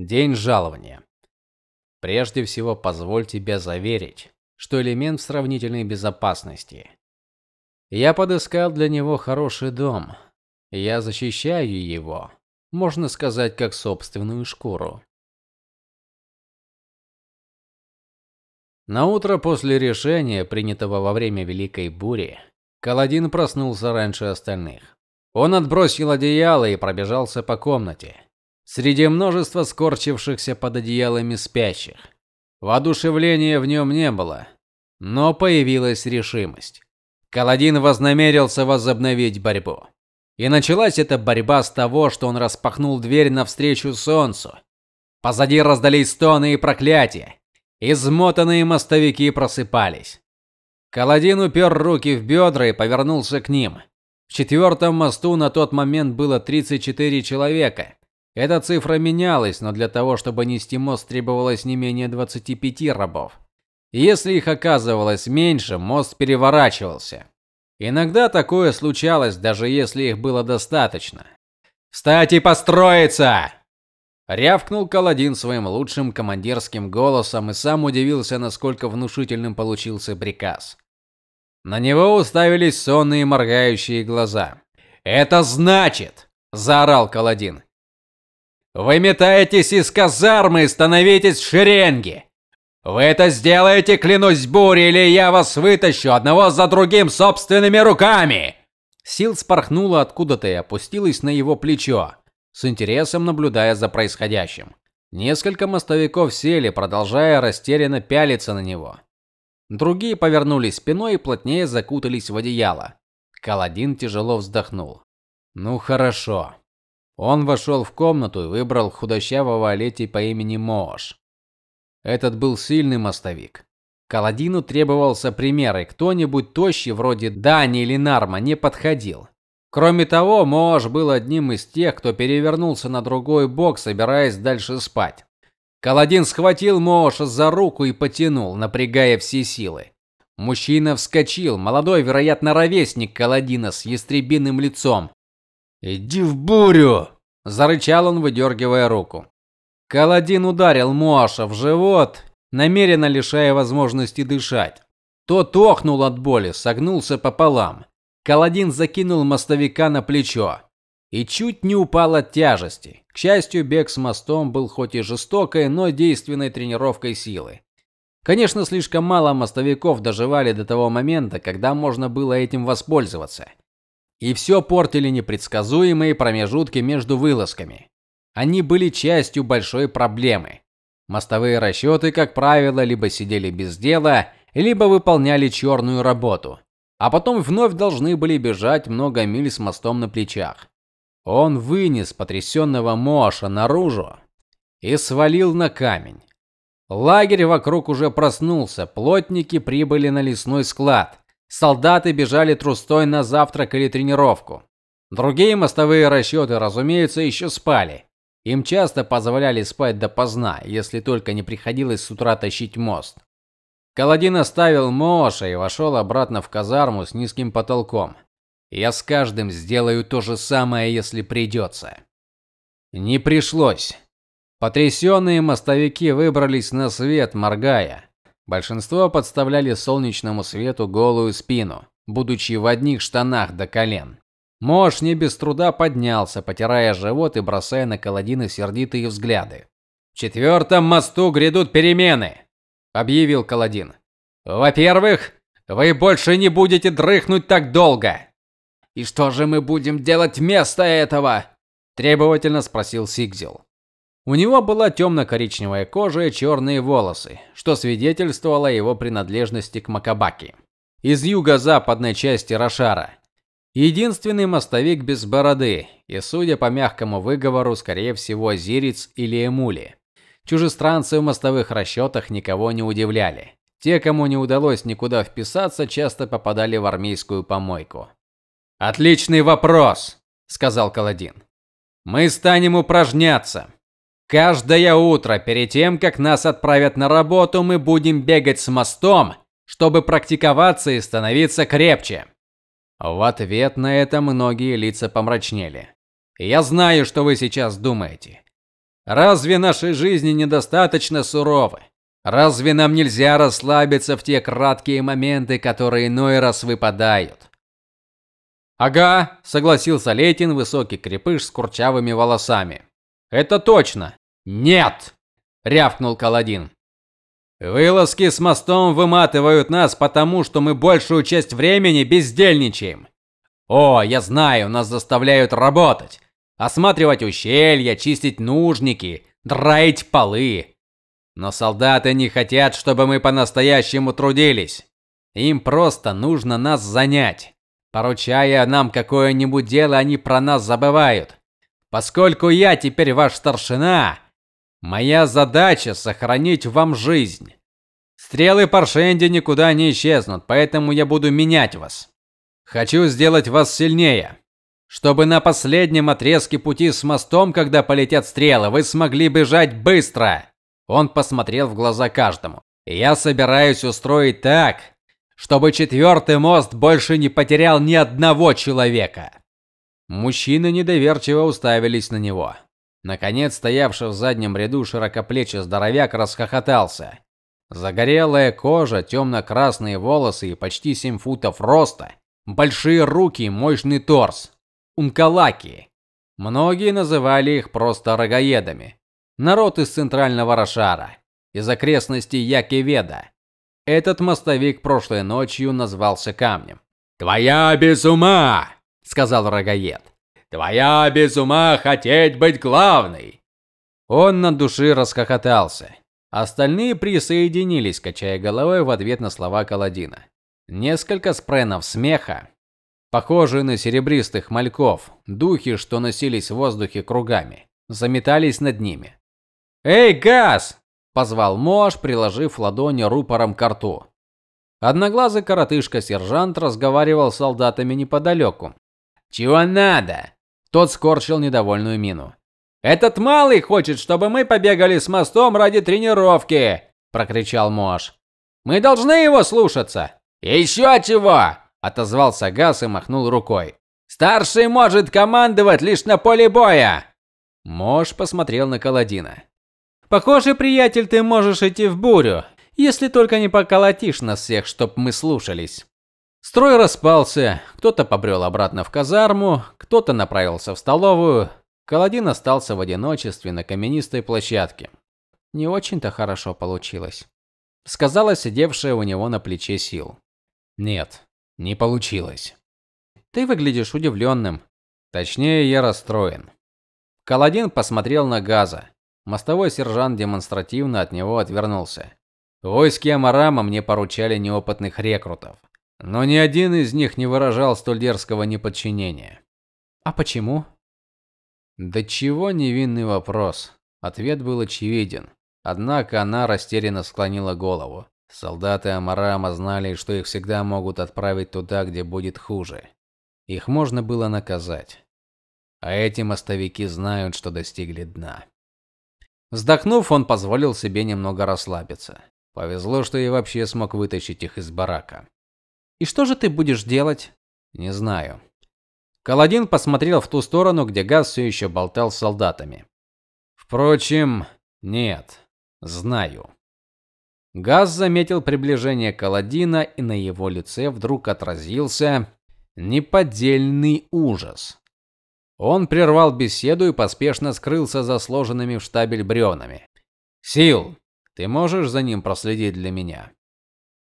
День жалования. Прежде всего, позволь тебе заверить, что элемент в сравнительной безопасности. Я подыскал для него хороший дом. Я защищаю его, можно сказать, как собственную шкуру. На утро после решения, принятого во время Великой бури, Каладин проснулся раньше остальных. Он отбросил одеяло и пробежался по комнате. Среди множества скорчившихся под одеялами спящих. Воодушевления в нем не было, но появилась решимость. Каладин вознамерился возобновить борьбу. И началась эта борьба с того, что он распахнул дверь навстречу солнцу. Позади раздались стоны и проклятия. Измотанные мостовики просыпались. Каладин упер руки в бедра и повернулся к ним. В четвертом мосту на тот момент было 34 человека. Эта цифра менялась, но для того, чтобы нести мост, требовалось не менее 25 рабов. Если их оказывалось меньше, мост переворачивался. Иногда такое случалось, даже если их было достаточно. "Встать и построиться!" рявкнул Каладин своим лучшим командирским голосом и сам удивился, насколько внушительным получился приказ. На него уставились сонные моргающие глаза. "Это значит", заорал Каладин. "Вы метаетесь из казармы и становитесь в шеренги. Вы это сделаете, клянусь бурей, или я вас вытащу одного за другим собственными руками!" Сил спорхнула откуда-то и опустилась на его плечо, с интересом наблюдая за происходящим. Несколько мостовиков сели, продолжая растерянно пялиться на него. Другие повернулись спиной и плотнее закутались в одеяло. Каладин тяжело вздохнул. Ну хорошо. Он вошел в комнату и выбрал худощавого Олети по имени Мош. Этот был сильный мостовик. Каладину требовался пример, и кто-нибудь тощий вроде Дани или Нарма не подходил. Кроме того, Мош был одним из тех, кто перевернулся на другой бок, собираясь дальше спать. Каладин схватил Моша за руку и потянул, напрягая все силы. Мужчина вскочил, молодой, вероятно, ровесник Каладина с ястребиным лицом. "Иди в бурю", зарычал он, выдергивая руку. Каладин ударил Моаша в живот, намеренно лишая возможности дышать. Тот охнул от боли, согнулся пополам. Каладин закинул мостовика на плечо и чуть не упал от тяжести. К счастью, бег с мостом был хоть и жестокой, но действенной тренировкой силы. Конечно, слишком мало мостовиков доживали до того момента, когда можно было этим воспользоваться. И все портили непредсказуемые промежутки между вылазками. Они были частью большой проблемы. Мостовые расчеты, как правило, либо сидели без дела, либо выполняли черную работу, а потом вновь должны были бежать много миль с мостом на плечах. Он вынес потрясенного Моша наружу и свалил на камень. Лагерь вокруг уже проснулся, плотники прибыли на лесной склад. Солдаты бежали трустой на завтрак или тренировку. Другие мостовые расчеты, разумеется, еще спали. Им часто позволяли спать допоздна, если только не приходилось с утра тащить мост. Каладин оставил Моша и вошел обратно в казарму с низким потолком. Я с каждым сделаю то же самое, если придется». Не пришлось. Потрясенные мостовики выбрались на свет, моргая. Большинство подставляли солнечному свету голую спину, будучи в одних штанах до колен. Мош не без труда поднялся, потирая живот и бросая на Каладина сердитые взгляды. "В четвертом мосту грядут перемены", объявил Каладин. "Во-первых, вы больше не будете дрыхнуть так долго. И что же мы будем делать вместо этого?" требовательно спросил Сигзил. У него была темно коричневая кожа и черные волосы, что свидетельствовало о его принадлежности к Макабаки. Из юго-западной части Рошара. Единственный мостовик без бороды, и, судя по мягкому выговору, скорее всего, Зирец или Эмули. Чужестранцы в мостовых расчетах никого не удивляли. Те, кому не удалось никуда вписаться, часто попадали в армейскую помойку. Отличный вопрос, сказал Каладин. Мы станем упражняться. Каждое утро перед тем, как нас отправят на работу, мы будем бегать с мостом, чтобы практиковаться и становиться крепче. В ответ на это многие лица помрачнели. Я знаю, что вы сейчас думаете. Разве наши жизни недостаточно суровы? Разве нам нельзя расслабиться в те краткие моменты, которые иной раз выпадают? Ага, согласился Летин, высокий крепыш с курчавыми волосами. Это точно. Нет, рявкнул Каладин. Вылазки с мостом выматывают нас, потому что мы большую часть времени бездельничаем. О, я знаю, нас заставляют работать, осматривать ущелья, чистить нужники, драить полы. Но солдаты не хотят, чтобы мы по-настоящему трудились. Им просто нужно нас занять. Поручая нам какое-нибудь дело, они про нас забывают. Поскольку я теперь ваш старшина, Моя задача сохранить вам жизнь. Стрелы Паршенди никуда не исчезнут, поэтому я буду менять вас. Хочу сделать вас сильнее, чтобы на последнем отрезке пути с мостом, когда полетят стрелы, вы смогли бежать быстро. Он посмотрел в глаза каждому. Я собираюсь устроить так, чтобы четвертый мост больше не потерял ни одного человека. Мужчины недоверчиво уставились на него. Наконец, стоявший в заднем ряду широкоплечий здоровяк расхохотался. Загорелая кожа, темно красные волосы и почти 7 футов роста, большие руки, мощный торс. Ункалаки. Многие называли их просто рогаедами. Народ из центрального Рошара, из окрестностей Якиведа. Этот мостовик прошлой ночью назвался камнем. "Твоя без ума", сказал рогаед. Твоя без ума хотеть быть главной. Он на души расхохотался. Остальные присоединились, качая головой в ответ на слова Каладина. Несколько спренов смеха, похожие на серебристых мальков, духи, что носились в воздухе кругами, заметались над ними. "Эй, газ!" позвал Мош, приложив ладони рупором к рту. Одноглазый коротышка-сержант разговаривал с солдатами неподалеку. "Чего надо?" Тот скорчил недовольную мину. Этот малый хочет, чтобы мы побегали с мостом ради тренировки, прокричал Мош. Мы должны его слушаться. «Еще чего? отозвался Гас и махнул рукой. Старший может командовать лишь на поле боя. Мош посмотрел на Каладина. Похоже, приятель, ты можешь идти в бурю, если только не поколотишь нас всех, чтоб мы слушались. Строй распался, кто-то побрел обратно в казарму, кто-то направился в столовую. Каладин остался в одиночестве на каменистой площадке. Не очень-то хорошо получилось, сказала сидевшая у него на плече Сил. Нет, не получилось. Ты выглядишь удивленным. Точнее, я расстроен. Каладин посмотрел на Газа. Мостовой сержант демонстративно от него отвернулся. В войске Амарама мне поручали неопытных рекрутов. Но ни один из них не выражал столь дерзкого неподчинения. А почему? Да чего невинный вопрос. Ответ был очевиден. Однако она растерянно склонила голову. Солдаты Амарама знали, что их всегда могут отправить туда, где будет хуже. Их можно было наказать. А эти мостовики знают, что достигли дна. Вздохнув, он позволил себе немного расслабиться. Повезло, что я вообще смог вытащить их из барака. И что же ты будешь делать? Не знаю. Каладин посмотрел в ту сторону, где Газ все еще болтал с солдатами. Впрочем, нет. Знаю. Газ заметил приближение Каладина, и на его лице вдруг отразился неподдельный ужас. Он прервал беседу и поспешно скрылся за сложенными в штабель бревнами. Сил, ты можешь за ним проследить для меня?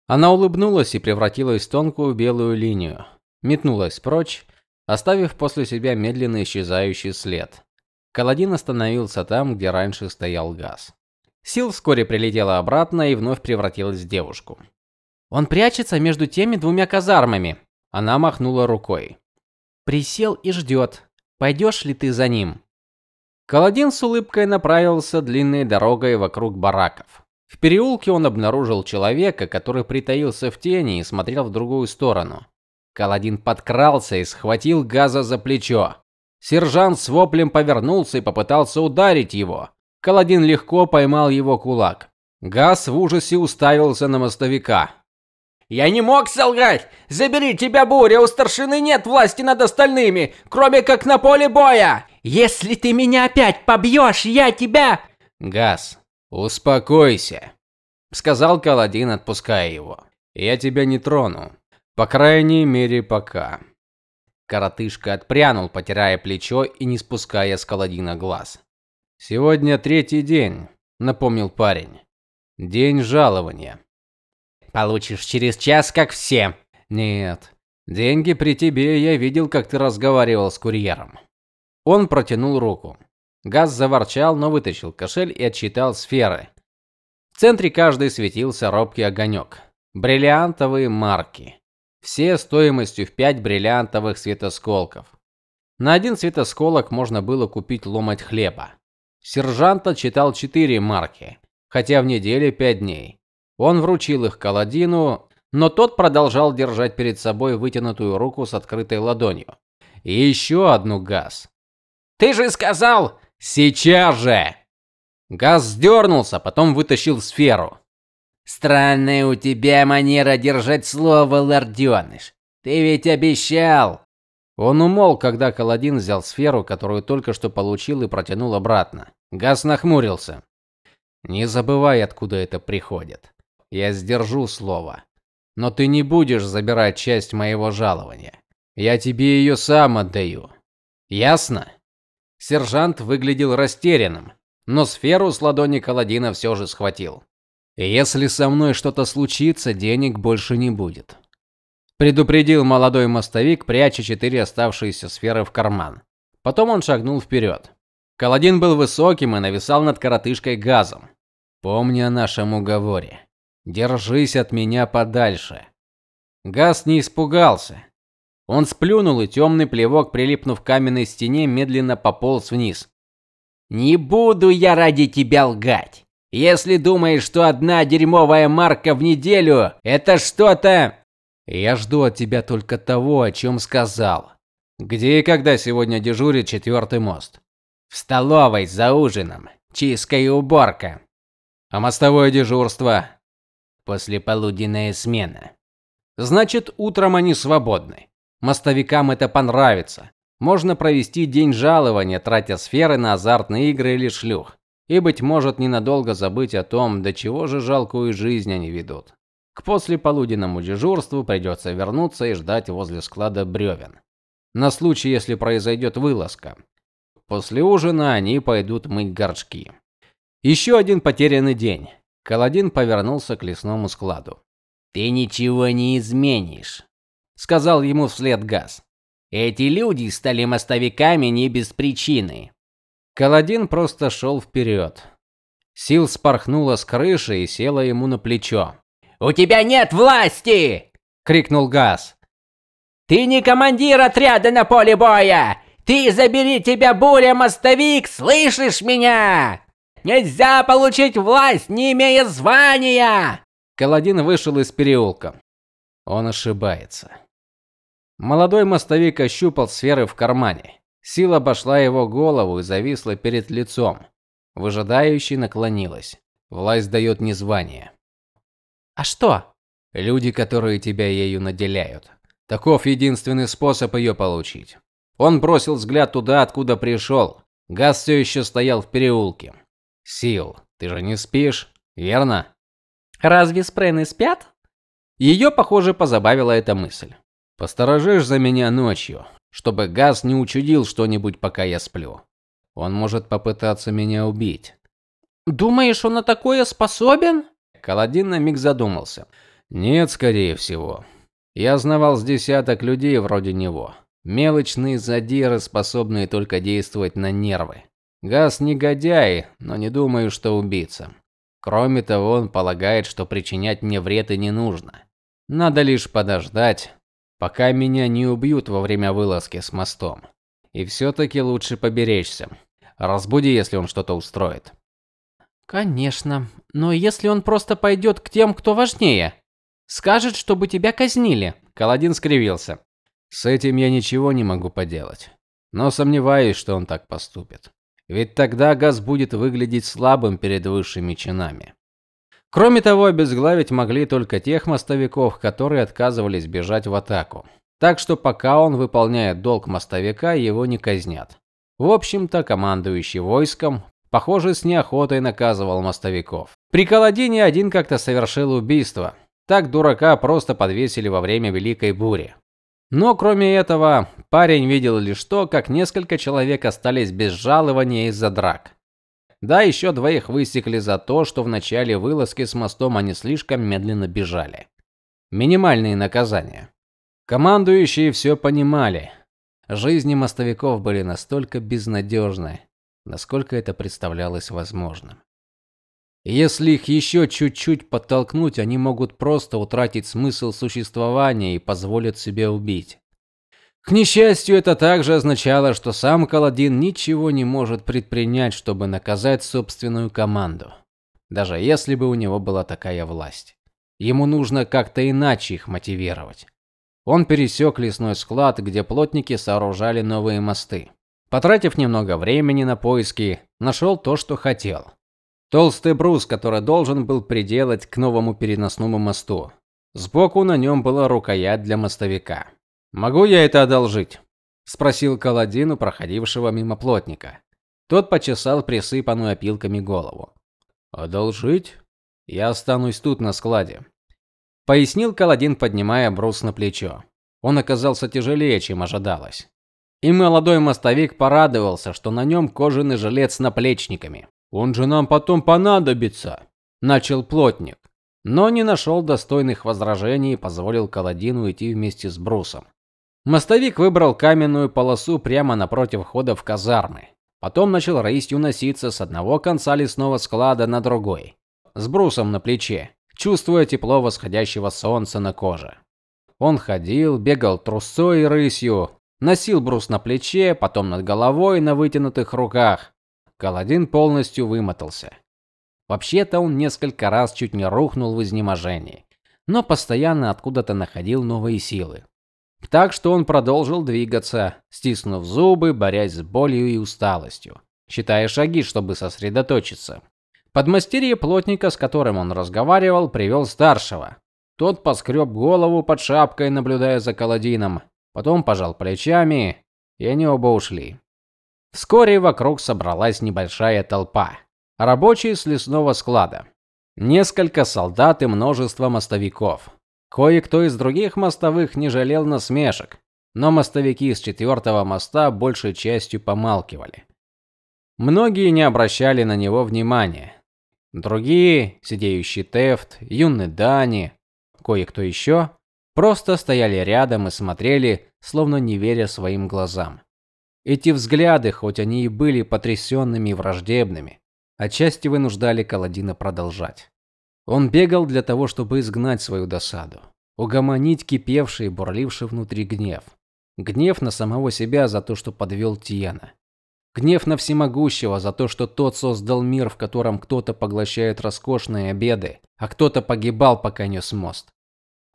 Она улыбнулась и превратилась в тонкую белую линию, метнулась прочь, оставив после себя медленно исчезающий след. Каладин остановился там, где раньше стоял газ. Сил вскоре прилетела обратно и вновь превратилась в девушку. Он прячется между теми двумя казармами. Она махнула рукой. Присел и ждет. Пойдешь ли ты за ним? Каладин с улыбкой направился длинной дорогой вокруг бараков. В переулке он обнаружил человека, который притаился в тени и смотрел в другую сторону. Каладин подкрался и схватил Газа за плечо. Сержант с воплем повернулся и попытался ударить его. Каладин легко поймал его кулак. Газ в ужасе уставился на мостовика. Я не мог солгать. Забери тебя, буря, у старшины нет власти над остальными, кроме как на поле боя. Если ты меня опять побьешь, я тебя...» «Газ, успокойся», — сказал Каладин, отпуская его. «Я тебя не трону. По крайней мере, пока». Коротышка отпрянул, потирая плечо и не спуская с Каладина глаз. «Сегодня третий день», — напомнил парень. «День жалования». «Получишь через час, как все». «Нет. Деньги при тебе, я видел, как ты разговаривал с курьером». Он протянул руку. Газ заворчал, но вытащил кошель и отсчитал сферы. В центре каждой светился робкий огонек. Бриллиантовые марки. Все стоимостью в 5 бриллиантовых светосколков. На один светосколок можно было купить ломоть хлеба. Сержант отчитал 4 марки, хотя в неделе 5 дней. Он вручил их Каладину, но тот продолжал держать перед собой вытянутую руку с открытой ладонью. И еще одну газ. Ты же сказал, сейчас же. Газ сдернулся, потом вытащил сферу. Странная у тебя манера держать слово, лордёныш. Ты ведь обещал. Он умолк, когда Каладин взял сферу, которую только что получил, и протянул обратно. Газ нахмурился. Не забывай, откуда это приходит. Я сдержу слово. Но ты не будешь забирать часть моего жалования. Я тебе ее сам отдаю. Ясно? Сержант выглядел растерянным, но сферу с ладони Каладина все же схватил. Если со мной что-то случится, денег больше не будет, предупредил молодой мостовик, пряча четыре оставшиеся сферы в карман. Потом он шагнул вперед. Каладин был высоким и нависал над коротышкой газом. Помни о нашем уговоре. Держись от меня подальше. Газ не испугался. Он сплюнул, и темный плевок, прилипнув к каменной стене, медленно пополз вниз. Не буду я ради тебя лгать. Если думаешь, что одна дерьмовая марка в неделю это что-то, я жду от тебя только того, о чем сказал. Где и когда сегодня дежурит четвертый мост? В столовой за ужином. Чистка и уборка. А мостовое дежурство послеполуденная смена. Значит, утром они свободны. Мостовикам это понравится. Можно провести день жалования, тратя сферы на азартные игры или шлюх и быть может ненадолго забыть о том, до чего же жалкую жизнь они ведут. К послеполуденному дежурству придется вернуться и ждать возле склада бревен. На случай, если произойдет вылазка. После ужина они пойдут мыть горшки. Еще один потерянный день. Каладин повернулся к лесному складу. Ты ничего не изменишь, сказал ему вслед Газ. Эти люди стали мостовиками не без причины. Каладин просто шел вперед. Сил спорхнула с крыши и села ему на плечо. "У тебя нет власти!" крикнул Газ. "Ты не командир отряда на поле боя! Ты забери тебя буря, мостовик, слышишь меня? Нельзя получить власть, не имея звания!" Каладин вышел из переулка. Он ошибается. Молодой мостовик ощупал сферы в кармане. Сила обошла его голову и зависла перед лицом. Выжидающе наклонилась. Власть дает не звание. А что? Люди, которые тебя ею наделяют. Таков единственный способ ее получить. Он бросил взгляд туда, откуда пришел. Газ все еще стоял в переулке. Сил, ты же не спишь, верно? Разве спрены спят? Ее, похоже, позабавила эта мысль. Посторожишь за меня ночью, чтобы Газ не учудил что-нибудь, пока я сплю. Он может попытаться меня убить. Думаешь, он на такое способен? Каладин на миг задумался. Нет, скорее всего. Я знавал с десяток людей вроде него. Мелочные задиры, способные только действовать на нервы. Газ негодяй, но не думаю, что убийца. Кроме того, он полагает, что причинять мне вред и не нужно. Надо лишь подождать, пока меня не убьют во время вылазки с мостом. И все таки лучше поберечься. Разбуди, если он что-то устроит. Конечно, но если он просто пойдет к тем, кто важнее, скажет, чтобы тебя казнили. Каладин скривился. С этим я ничего не могу поделать, но сомневаюсь, что он так поступит. Ведь тогда Газ будет выглядеть слабым перед высшими чинами. Кроме того, обезглавить могли только тех мостовиков, которые отказывались бежать в атаку. Так что пока он выполняет долг мостовика, его не казнят. В общем-то, командующий войском, похоже, с неохотой наказывал мостовиков. При Каладине один как-то совершил убийство. Так дурака просто подвесили во время Великой бури. Но кроме этого, парень видел лишь то, как несколько человек остались без жалования из-за драк. Да, еще двоих высекли за то, что в начале вылазки с мостом они слишком медленно бежали. Минимальные наказания. Командующие все понимали. Жизни мостовиков были настолько безнадежны, насколько это представлялось возможным. Если их еще чуть-чуть подтолкнуть, они могут просто утратить смысл существования и позволят себя убить. К несчастью, это также означало, что сам Каладин ничего не может предпринять, чтобы наказать собственную команду, даже если бы у него была такая власть. Ему нужно как-то иначе их мотивировать. Он пересек лесной склад, где плотники сооружали новые мосты. Потратив немного времени на поиски, нашел то, что хотел. Толстый брус, который должен был приделать к новому переносному мосту. Сбоку на нем была рукоять для мостовика. Могу я это одолжить? спросил Каладин у проходившего мимо плотника. Тот почесал присыпанную опилками голову. Одолжить? Я останусь тут на складе, пояснил Каладин, поднимая брус на плечо. Он оказался тяжелее, чем ожидалось. И молодой мостовик порадовался, что на нем кожаный жилет с наплечниками. Он же нам потом понадобится, начал плотник, но не нашел достойных возражений и позволил Каладину идти вместе с брусом. Мостовик выбрал каменную полосу прямо напротив входа в казармы. Потом начал рысью носиться с одного конца лесного склада на другой, с брусом на плече, чувствуя тепло восходящего солнца на коже. Он ходил, бегал трусцой и рысью, носил брус на плече, потом над головой на вытянутых руках, Каладин полностью вымотался. Вообще-то он несколько раз чуть не рухнул в изнеможении, но постоянно откуда-то находил новые силы. Так что он продолжил двигаться, стиснув зубы, борясь с болью и усталостью, считая шаги, чтобы сосредоточиться. Подмастерье плотника, с которым он разговаривал, привел старшего. Тот поскреб голову под шапкой, наблюдая за Каладином, потом пожал плечами, и они оба ушли. Вскоре вокруг собралась небольшая толпа. Рабочие с лесного склада, несколько солдат и множество мостовиков. Кое-кто из других мостовых не жалел насмешек, но мостовики с четвертого моста большей частью помалкивали. Многие не обращали на него внимания. Другие, сидеющий Тефт, юный Дани, кое-кто еще, просто стояли рядом и смотрели, словно не веря своим глазам. Эти взгляды, хоть они и были потрясенными и враждебными, отчасти вынуждали Каладина продолжать. Он бегал для того, чтобы изгнать свою досаду, угомонить кипевший и бурливший внутри гнев. Гнев на самого себя за то, что подвел Тиена. Гнев на всемогущего за то, что тот создал мир, в котором кто-то поглощает роскошные обеды, а кто-то погибал, пока нес мост.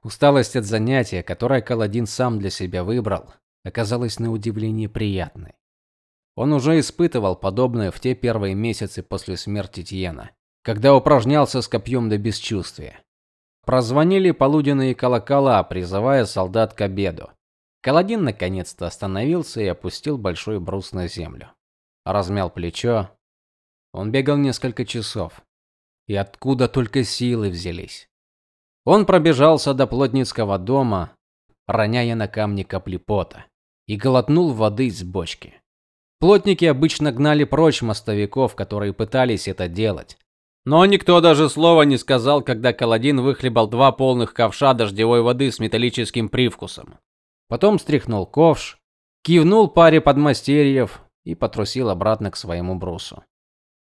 Усталость от занятия, которое Каладин сам для себя выбрал, оказалась на удивление приятной. Он уже испытывал подобное в те первые месяцы после смерти Тиена, когда упражнялся с копьем до бесчувствия. Прозвонили полуденные колокола, призывая солдат к обеду. Каладин наконец-то остановился и опустил большой брус на землю. Размял плечо. Он бегал несколько часов. И откуда только силы взялись? Он пробежался до плотницкого дома, роняя на камни капли пота и глотнул воды из бочки. Плотники обычно гнали прочь мостовиков, которые пытались это делать. Но никто даже слова не сказал, когда Каладин выхлебал два полных ковша дождевой воды с металлическим привкусом. Потом стряхнул ковш, кивнул паре подмастерьев и потрусил обратно к своему брусу.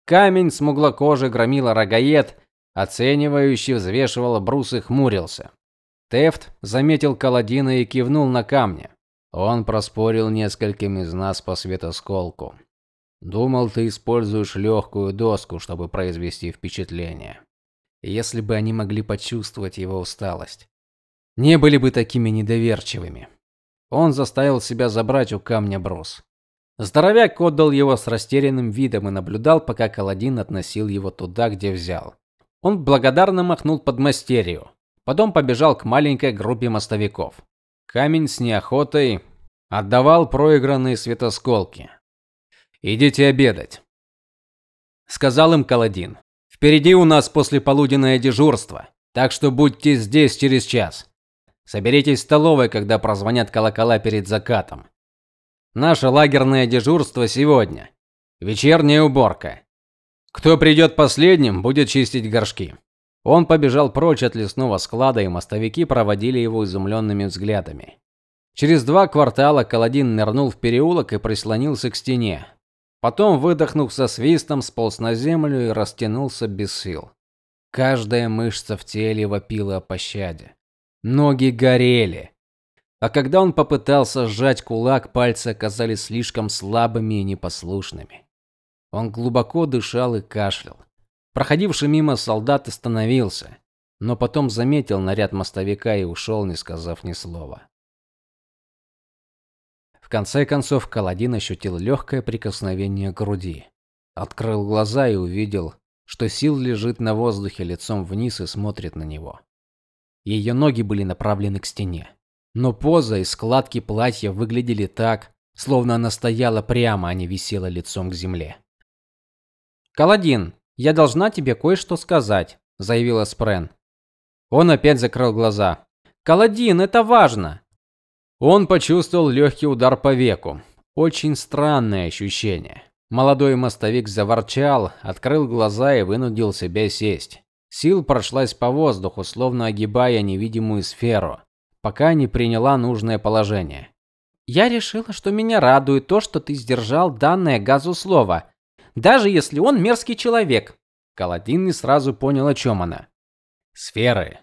Камень смуглокожий громила рогаед, оценивающий взвешивал брус и хмурился. Тефт заметил Каладина и кивнул на камни. Он проспорил нескольким из нас по светосколку. Думал, ты используешь легкую доску, чтобы произвести впечатление. Если бы они могли почувствовать его усталость, не были бы такими недоверчивыми. Он заставил себя забрать у камня брус. Здоровяк отдал его с растерянным видом и наблюдал, пока Каладин относил его туда, где взял. Он благодарно махнул подмастерью, потом побежал к маленькой группе мостовиков. Камень с неохотой отдавал проигранные светосколки. Идите обедать, сказал им Каладин. Впереди у нас послеполуденное дежурство, так что будьте здесь через час. Соберитесь в столовой, когда прозвонят колокола перед закатом. Наше лагерное дежурство сегодня. Вечерняя уборка. Кто придет последним, будет чистить горшки. Он побежал прочь от лесного склада, и мостовики проводили его изумленными взглядами. Через два квартала Каладин нырнул в переулок и прислонился к стене. Потом, выдохнув со свистом, сполз на землю и растянулся без сил. Каждая мышца в теле вопила о пощаде. Ноги горели. А когда он попытался сжать кулак, пальцы оказались слишком слабыми и непослушными. Он глубоко дышал и кашлял. Проходивший мимо солдат остановился, но потом заметил наряд мостовика и ушел, не сказав ни слова. Конце концов Каладин ощутил легкое прикосновение к груди. Открыл глаза и увидел, что Сил лежит на воздухе лицом вниз и смотрит на него. Ее ноги были направлены к стене, но поза и складки платья выглядели так, словно она стояла прямо, а не висела лицом к земле. "Каладин, я должна тебе кое-что сказать", заявила Спрен. Он опять закрыл глаза. "Каладин, это важно". Он почувствовал легкий удар по веку. Очень странное ощущение. Молодой мостовик заворчал, открыл глаза и вынудил себя сесть. Сил прошлась по воздуху, словно огибая невидимую сферу, пока не приняла нужное положение. Я решила, что меня радует то, что ты сдержал данное газу слово, даже если он мерзкий человек. Каладин не сразу понял, о чем она. Сферы.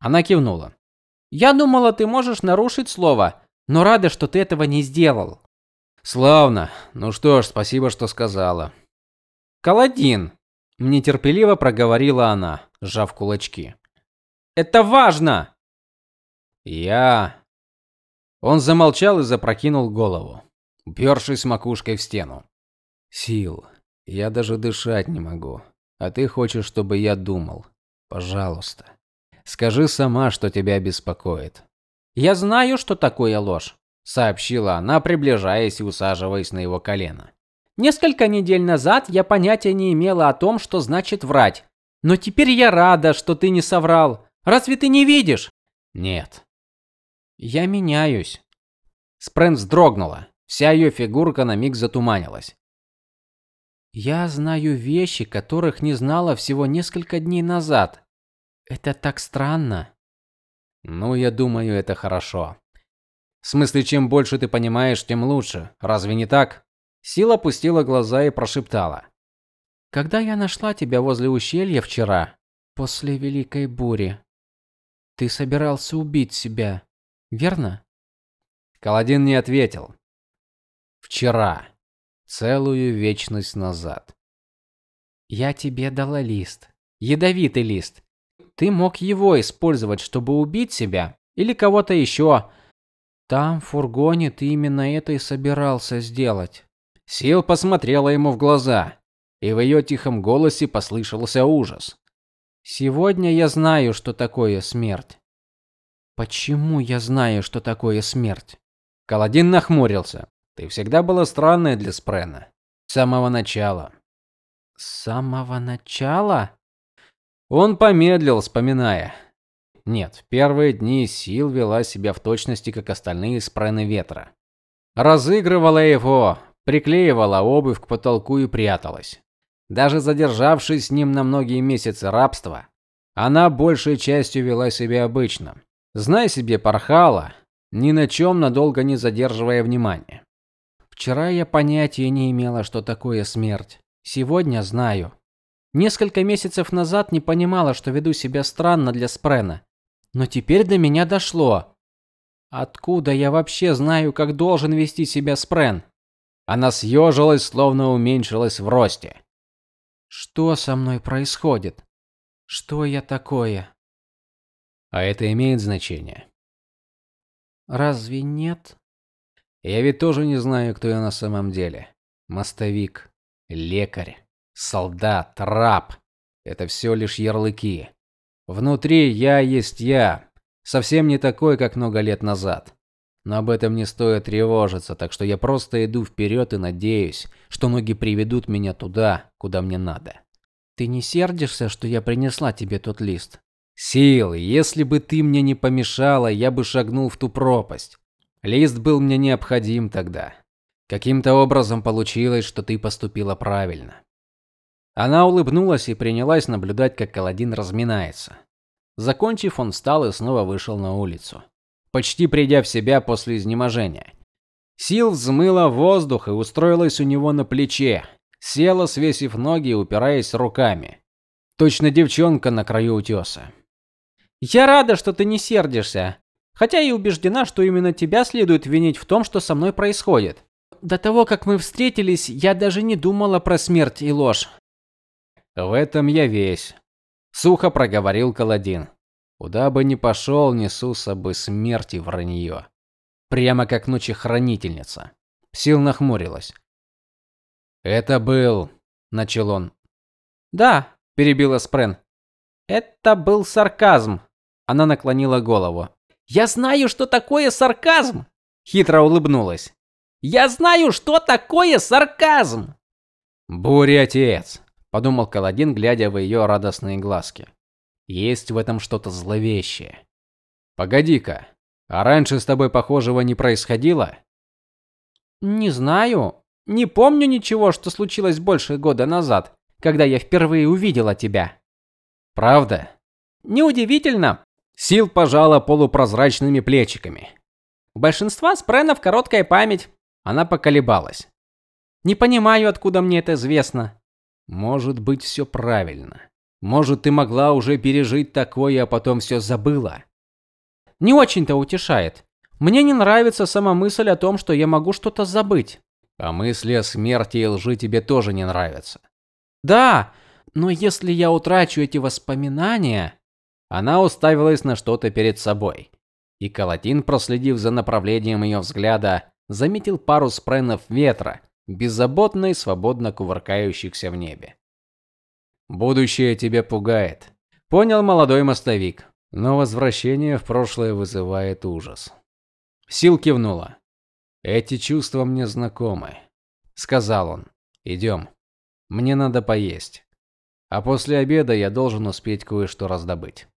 Она кивнула. Я думала, ты можешь нарушить слово, но рада, что ты этого не сделал. Славно. Ну что ж, спасибо, что сказала. Каладин, нетерпеливо проговорила она, сжав кулачки. Это важно. Я Он замолчал и запрокинул голову, упёршись макушкой в стену. Сил, я даже дышать не могу. А ты хочешь, чтобы я думал? Пожалуйста. Скажи сама, что тебя беспокоит. Я знаю, что такое ложь, сообщила она, приближаясь и усаживаясь на его колено. Несколько недель назад я понятия не имела о том, что значит врать. Но теперь я рада, что ты не соврал. Разве ты не видишь? Нет. Я меняюсь. Спрэн вздрогнула. Вся ее фигурка на миг затуманилась. Я знаю вещи, которых не знала всего несколько дней назад. Это так странно. Ну, я думаю, это хорошо. В смысле, чем больше ты понимаешь, тем лучше. Разве не так? Сила опустила глаза и прошептала: "Когда я нашла тебя возле ущелья вчера, после великой бури, ты собирался убить себя, верно?" Каладин не ответил. Вчера, целую вечность назад. Я тебе дала лист, ядовитый лист. Ты мог его использовать, чтобы убить себя или кого-то еще. Там в фургоне ты именно это и собирался сделать. Сил посмотрела ему в глаза, и в ее тихом голосе послышался ужас. Сегодня я знаю, что такое смерть. Почему я знаю, что такое смерть? Каладин нахмурился. Ты всегда была странная для Спрена. С самого начала. С самого начала? Он помедлил, вспоминая. Нет, в первые дни Сил вела себя в точности, как остальные Спрены Ветра. Разыгрывала его, приклеивала обувь к потолку и пряталась. Даже задержавшись с ним на многие месяцы рабства, она большей частью вела себя обычно. Знай себе, порхала, ни на чем надолго не задерживая внимания. Вчера я понятия не имела, что такое смерть. Сегодня знаю. Несколько месяцев назад не понимала, что веду себя странно для Спрена. Но теперь до меня дошло. Откуда я вообще знаю, как должен вести себя Спрен? Она съежилась, словно уменьшилась в росте. Что со мной происходит? Что я такое? А это имеет значение. Разве нет? Я ведь тоже не знаю, кто я на самом деле. Мостовик, лекарь, солдат, раб. Это все лишь ярлыки. Внутри я есть я, совсем не такой, как много лет назад. Но об этом не стоит тревожиться, так что я просто иду вперед и надеюсь, что ноги приведут меня туда, куда мне надо. Ты не сердишься, что я принесла тебе тот лист? Сил, если бы ты мне не помешала, я бы шагнул в ту пропасть. Лист был мне необходим тогда. Каким-то образом получилось, что ты поступила правильно. Она улыбнулась и принялась наблюдать, как Каладин разминается. Закончив, он встал и снова вышел на улицу, почти придя в себя после изнеможения. Сил взмыла воздух и устроилась у него на плече, села, свесив ноги и упираясь руками. Точно девчонка на краю утеса. Я рада, что ты не сердишься, хотя и убеждена, что именно тебя следует винить в том, что со мной происходит. До того, как мы встретились, я даже не думала про смерть и ложь. В этом я весь, сухо проговорил Каладин. Куда бы ни пошел, несу с собой смерть и вранье. Прямо как ночи хранительница. Сил нахмурилась. Это был, начал он. Да, перебила Спрен. Это был сарказм. Она наклонила голову. Я знаю, что такое сарказм, хитро улыбнулась. Я знаю, что такое сарказм. Буря отец, подумал Каладин, глядя в ее радостные глазки. Есть в этом что-то зловещее. Погоди-ка, а раньше с тобой похожего не происходило? Не знаю. Не помню ничего, что случилось больше года назад, когда я впервые увидела тебя. Правда? Неудивительно. Сил пожала полупрозрачными плечиками. У большинства спренов короткая память. Она поколебалась. Не понимаю, откуда мне это известно. Может быть, все правильно. Может, ты могла уже пережить такое, а потом все забыла. Не очень-то утешает. Мне не нравится сама мысль о том, что я могу что-то забыть. А мысли о смерти и лжи тебе тоже не нравятся. Да, но если я утрачу эти воспоминания, она уставилась на что-то перед собой. И Калатин, проследив за направлением ее взгляда, заметил пару спренов ветра, беззаботно и свободно кувыркающихся в небе. Будущее тебя пугает, понял молодой мостовик, но возвращение в прошлое вызывает ужас. Сил кивнула. Эти чувства мне знакомы, сказал он. Идем. Мне надо поесть. А после обеда я должен успеть кое-что раздобыть.